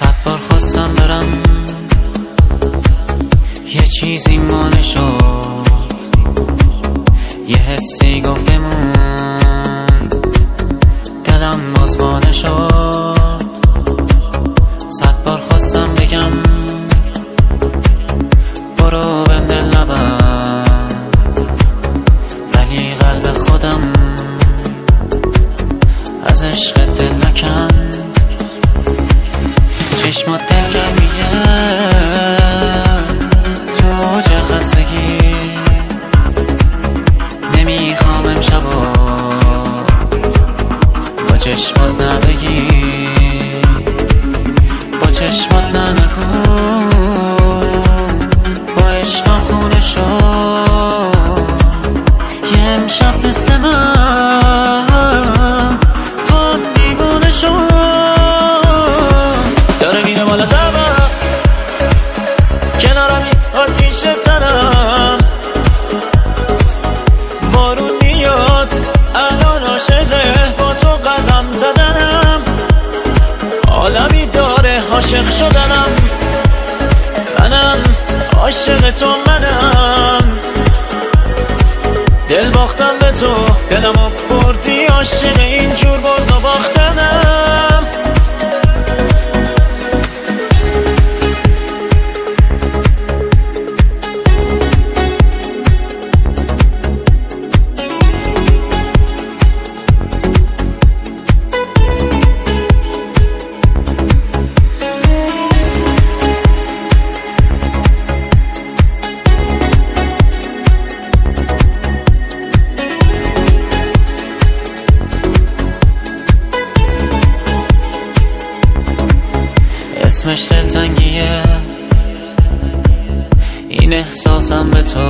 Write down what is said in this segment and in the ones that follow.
صد بار خواستم برم. یه چیزی ما شد یه حسی گفت بمون دلم بازمانه شد صد بار خواستم بگم. برو بم دل نبن ولی قلب خودم از عشق دل نکن چشمات دلگرمیه تو چه خستگی. نمی‌خوام امشبا با چشمات نبگی. با چشمات ننگو. عاشق شدنم. منم عاشق تو منم. دل باختم به تو دلمو بردی عاشق اینجور برد اسمش دلتنگیه. این احساسم به تو.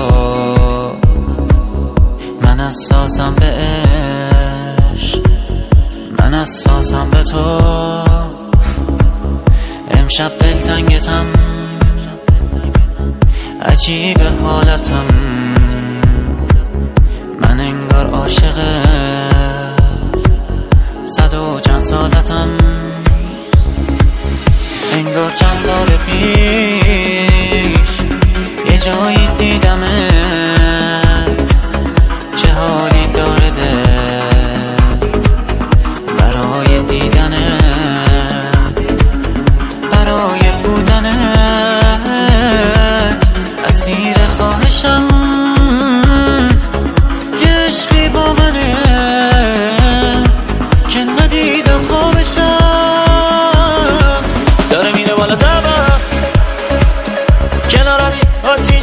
من اساسم به عشق. من اساسم به تو. امشب دلتنگتم. عجیب حالتم. انگار چند سال پیش یه جایی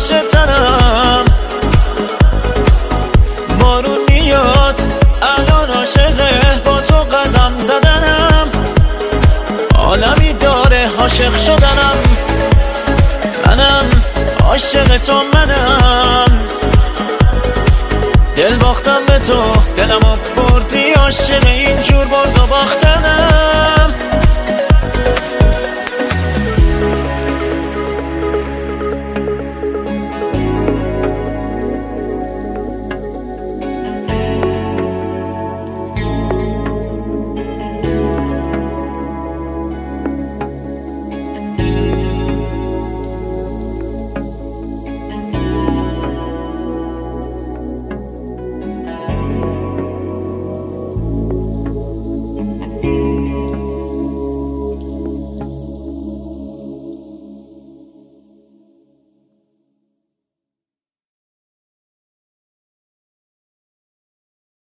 آتیش تنم. بارون میاد. الان عاشقه با تو قدم زدنم. عالمی داره عاشق شدنم. منم عاشق تو منم. دل باختم به تو. دلمو بردی عاشق اینجور برد باختنم.